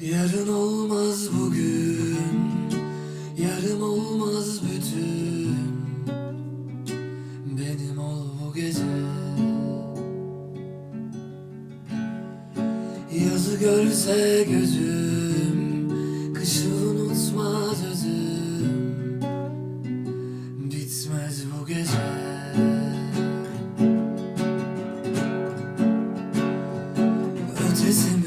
Yarın olmaz bugün Yarım olmaz bütün. Benim ol bu gece. Yazı görse gözüm Kışı unutmaz özüm. Bitmez bu gece. Ötesi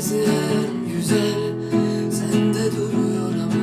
sezilen güzel. Sende duruyor ama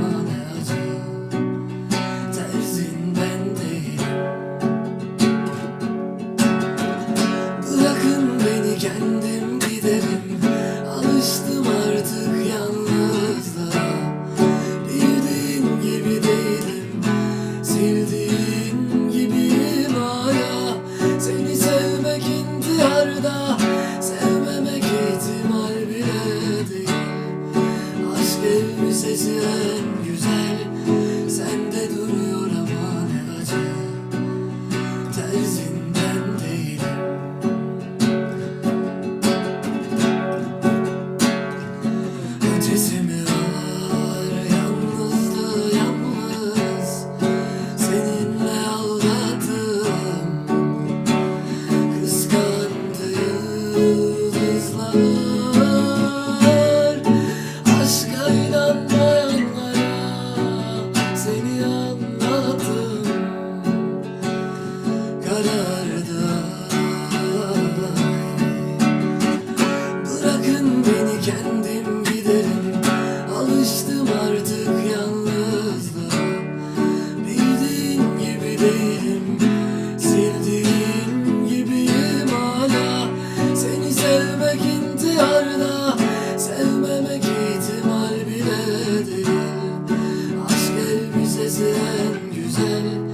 Sesimi ağır yalnızdı yalnız Seninle aldattım Kıskandı yıldızları. değilim. Sildiğin gibiyim hala. Seni sevmek intiharda Sevmemek ihtimal bile değil. Aşk elbisesi en güzel.